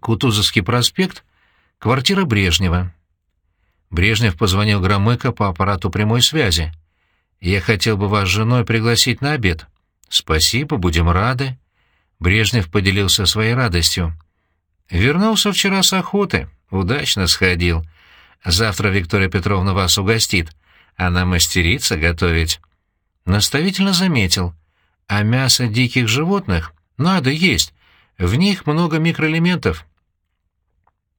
Кутузовский проспект, квартира Брежнева. Брежнев позвонил Громыко по аппарату прямой связи. «Я хотел бы вас с женой пригласить на обед». «Спасибо, будем рады». Брежнев поделился своей радостью. «Вернулся вчера с охоты. Удачно сходил. Завтра Виктория Петровна вас угостит. Она мастерица готовить». Наставительно заметил. «А мясо диких животных надо есть. В них много микроэлементов».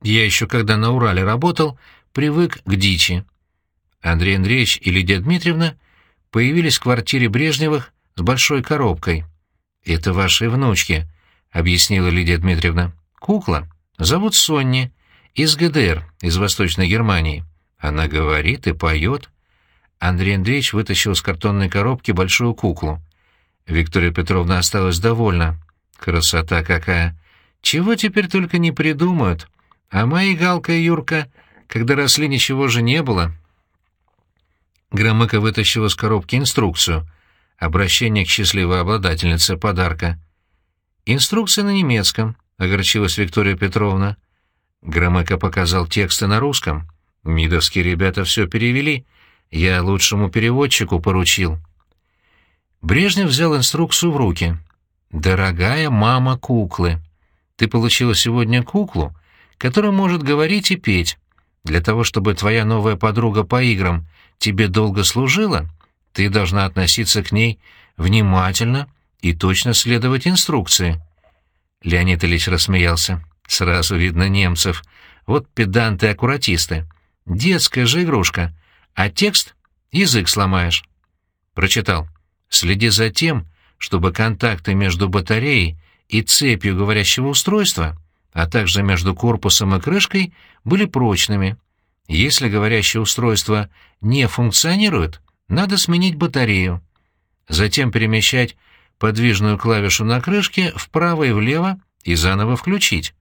Я еще когда на Урале работал, привык к дичи. Андрей Андреевич и Лидия Дмитриевна появились в квартире Брежневых с большой коробкой. «Это ваши внучки», — объяснила Лидия Дмитриевна. «Кукла. Зовут Сонни. Из ГДР, из Восточной Германии. Она говорит и поет». Андрей Андреевич вытащил из картонной коробки большую куклу. Виктория Петровна осталась довольна. «Красота какая! Чего теперь только не придумают. А мои Галка и Юрка, когда росли, ничего же не было». Громыко вытащил из коробки инструкцию — Обращение к счастливой обладательнице подарка. «Инструкция на немецком», — огорчилась Виктория Петровна. Громыко показал тексты на русском. «Мидовские ребята все перевели. Я лучшему переводчику поручил». Брежнев взял инструкцию в руки. «Дорогая мама куклы, ты получила сегодня куклу, которая может говорить и петь. Для того, чтобы твоя новая подруга по играм тебе долго служила, ты должна относиться к ней внимательно и точно следовать инструкции. Леонид Ильич рассмеялся. Сразу видно немцев. Вот педанты аккуратисты. Детская же игрушка. А текст — язык сломаешь. Прочитал. Следи за тем, чтобы контакты между батареей и цепью говорящего устройства, а также между корпусом и крышкой, были прочными. Если говорящее устройство не функционирует, надо сменить батарею. Затем перемещать подвижную клавишу на крышке вправо и влево и заново включить.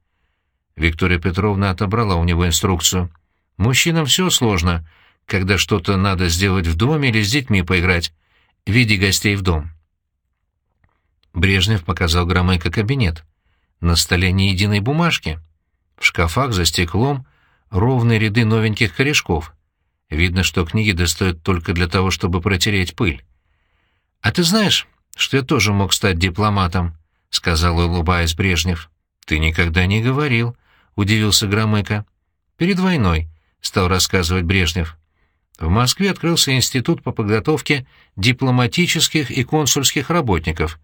Виктория Петровна отобрала у него инструкцию. Мужчинам все сложно, когда что-то надо сделать в доме или с детьми поиграть. Веди гостей в дом. Брежнев показал Громыко кабинет. На столе ни единой бумажки. В шкафах за стеклом ровные ряды новеньких корешков. Видно, что книги достают только для того, чтобы протереть пыль. «А ты знаешь, что я тоже мог стать дипломатом?» — сказал, улыбаясь Брежнев. «Ты никогда не говорил», — удивился Громыко. «Перед войной», — стал рассказывать Брежнев. В Москве открылся институт по подготовке дипломатических и консульских работников.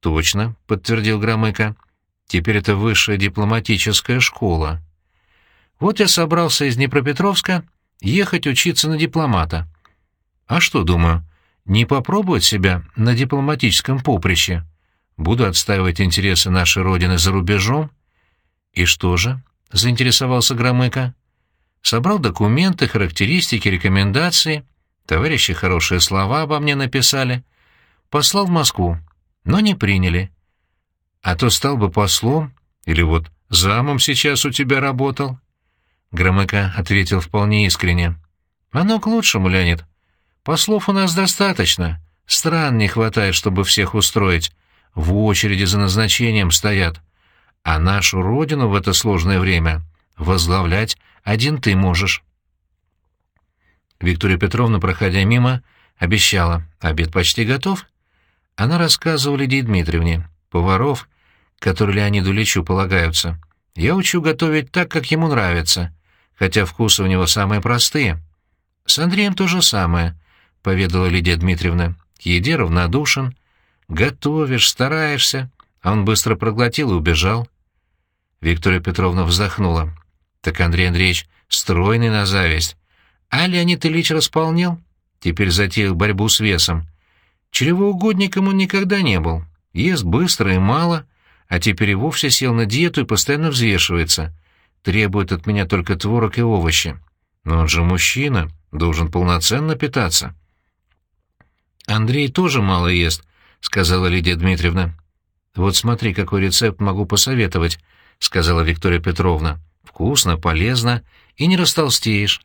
«Точно», — подтвердил Громыко. «Теперь это высшая дипломатическая школа». Вот я собрался из Днепропетровска ехать учиться на дипломата. А что, думаю, не попробовать себя на дипломатическом поприще? Буду отстаивать интересы нашей Родины за рубежом? И что же? — заинтересовался Громыко. Собрал документы, характеристики, рекомендации. Товарищи хорошие слова обо мне написали. Послал в Москву, но не приняли. А то стал бы послом, или вот замом сейчас у тебя работал. Громыко ответил вполне искренне. «Оно к лучшему, Леонид. Послов у нас достаточно. Стран не хватает, чтобы всех устроить. В очереди за назначением стоят. А нашу родину в это сложное время возглавлять один ты можешь». Виктория Петровна, проходя мимо, обещала. «Обед почти готов?» Она рассказывала Лидии Дмитриевне. «Поваров, которые Леониду Ильичу полагаются, я учу готовить так, как ему нравится хотя вкусы у него самые простые. С Андреем то же самое, — поведала Лидия Дмитриевна. К еде равнодушен. Готовишь, стараешься. А он быстро проглотил и убежал. Виктория Петровна вздохнула. Так Андрей Андреевич стройный на зависть. А Леонид Ильич располнел. Теперь затеял борьбу с весом. Чревоугодником он никогда не был. Ест быстро и мало, а теперь и вовсе сел на диету и постоянно взвешивается — требует от меня только творог и овощи. Но он же мужчина, должен полноценно питаться. «Андрей тоже мало ест», — сказала Лидия Дмитриевна. «Вот смотри, какой рецепт могу посоветовать», — сказала Виктория Петровна. «Вкусно, полезно и не растолстеешь».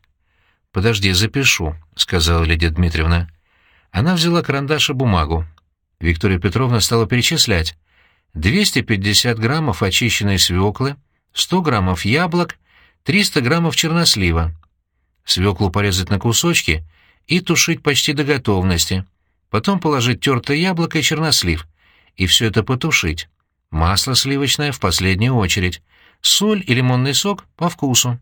«Подожди, запишу», — сказала Лидия Дмитриевна. Она взяла карандаш и бумагу. Виктория Петровна стала перечислять. 250 граммов очищенной свеклы — 100 граммов яблок, 300 граммов чернослива. Свеклу порезать на кусочки и тушить почти до готовности. Потом положить тертое яблоко и чернослив. И все это потушить. Масло сливочное в последнюю очередь. Соль и лимонный сок по вкусу.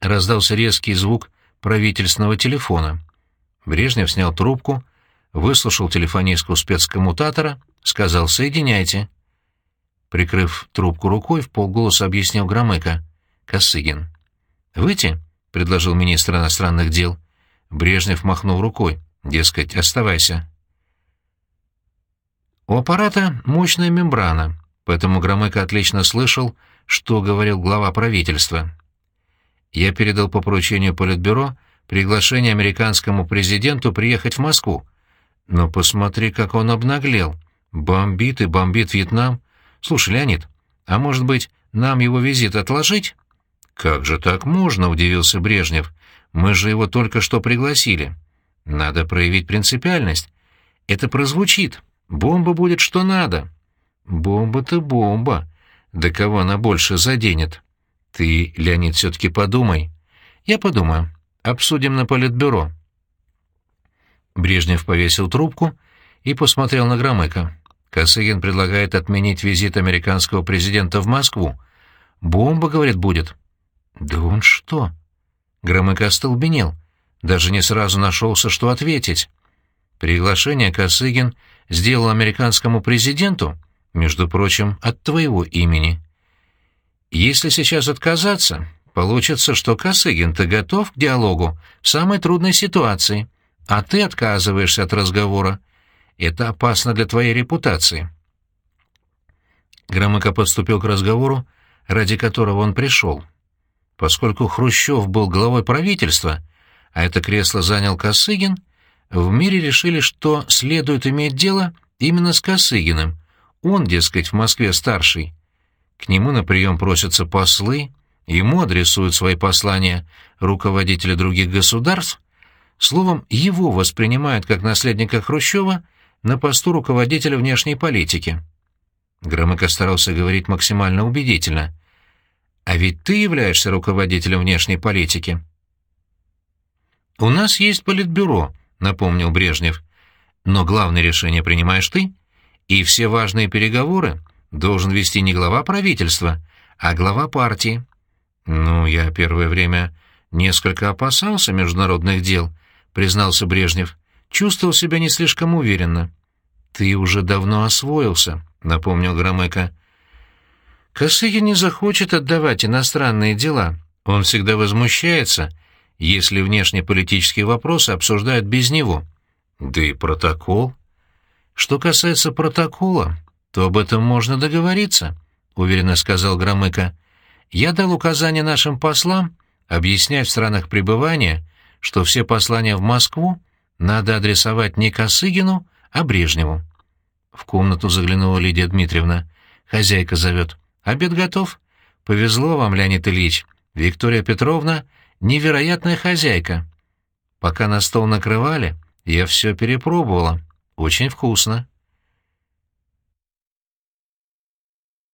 Раздался резкий звук правительственного телефона. Брежнев снял трубку, выслушал телефонистку спецкоммутатора, сказал «соединяйте». Прикрыв трубку рукой, в полголоса объяснил Громыко. «Косыгин». «Выйти?» — предложил министр иностранных дел. Брежнев махнул рукой. Дескать, оставайся. У аппарата мощная мембрана, поэтому Громыко отлично слышал, что говорил глава правительства. Я передал по поручению Политбюро приглашение американскому президенту приехать в Москву. Но посмотри, как он обнаглел. Бомбит и бомбит Вьетнам. Слушай, Леонид, а может быть, нам его визит отложить? Как же так можно, удивился Брежнев. Мы же его только что пригласили. Надо проявить принципиальность. Это прозвучит. Бомба будет что надо. Бомба-то бомба. Да кого она больше заденет? Ты, Леонид, все-таки подумай. Я подумаю. Обсудим на политбюро. Брежнев повесил трубку и посмотрел на Громыка. Косыгин предлагает отменить визит американского президента в Москву. Бомба, говорит, будет. Да он что? Громык остолбенел. Даже не сразу нашелся, что ответить. Приглашение Косыгин сделал американскому президенту, между прочим, от твоего имени. Если сейчас отказаться, получится, что Косыгин-то готов к диалогу в самой трудной ситуации, а ты отказываешься от разговора. Это опасно для твоей репутации. Громыко подступил к разговору, ради которого он пришел. Поскольку Хрущев был главой правительства, а это кресло занял Косыгин, в мире решили, что следует иметь дело именно с Косыгиным. Он, дескать, в Москве старший. К нему на прием просятся послы, ему адресуют свои послания руководители других государств, словом, его воспринимают как наследника Хрущева на посту руководителя внешней политики. Громыко старался говорить максимально убедительно. «А ведь ты являешься руководителем внешней политики». «У нас есть политбюро», — напомнил Брежнев. «Но главное решение принимаешь ты, и все важные переговоры должен вести не глава правительства, а глава партии». «Ну, я первое время несколько опасался международных дел», — признался Брежнев. «Чувствовал себя не слишком уверенно». «Ты уже давно освоился», — напомнил Громыко. «Косыгин не захочет отдавать иностранные дела. Он всегда возмущается» если внешнеполитические вопросы обсуждают без него. Да и протокол. Что касается протокола, то об этом можно договориться, — уверенно сказал Громыко. Я дал указание нашим послам объяснять в странах пребывания, что все послания в Москву надо адресовать не Косыгину, а Брежневу. В комнату заглянула Лидия Дмитриевна. Хозяйка зовет. «Обед готов?» «Повезло вам, Леонид Ильич. Виктория Петровна невероятная хозяйка. Пока на стол накрывали, я все перепробовала. Очень вкусно.